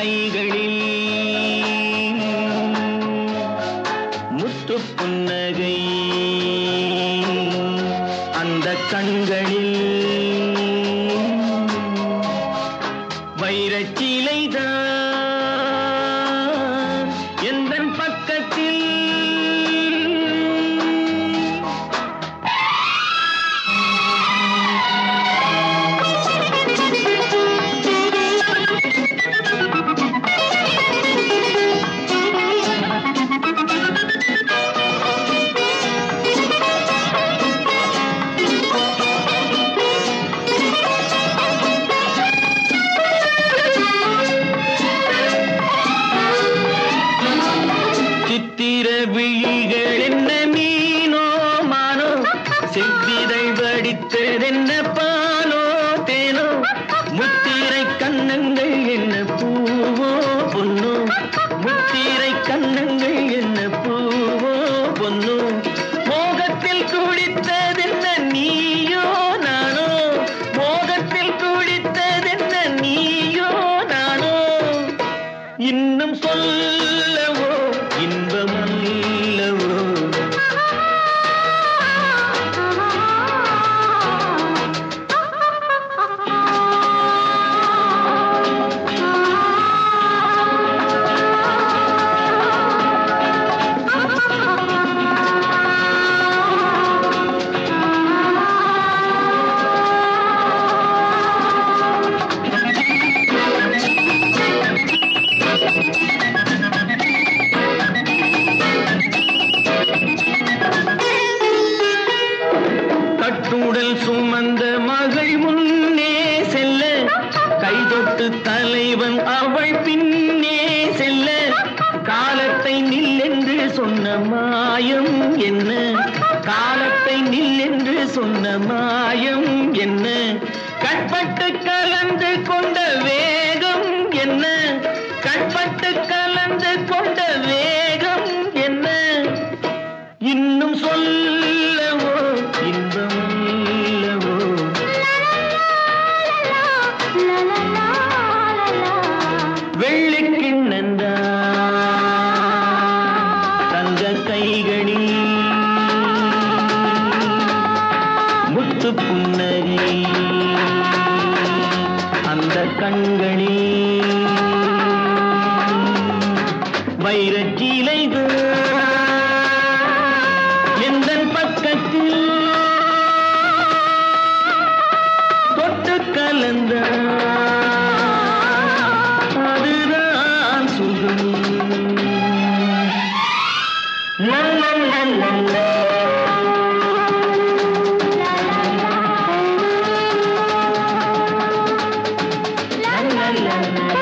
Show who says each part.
Speaker 1: கைகளில் முத்து புன்னகை. அந்த கண்களில் வைரச்சிலைதான் விழிகள் என்ன மீனோ மானோ? செவ்விதை வடித்ததென்ன பாலோ தேனோ? முத்திரை கண்ணங்கள் என்ன பூவோ பொன்னோ? இன்னும் சொல்லவோ? இன்பமல்லவோ கைதொட்டு தலைவன் அவள் பின்னே செல்ல. காலத்தை நில்லென்று சொன்ன மாயம் என்ன? காலத்தை நில்லென்று சொன்ன மாயம் என்ன? கட்பட்டு கலந்து கொண்ட வேகம் என்ன? கட்பட்டு கலந்து கொண்ட புன்னகை. அந்த கண்களில் வைரச்சீலைகள் Thank you.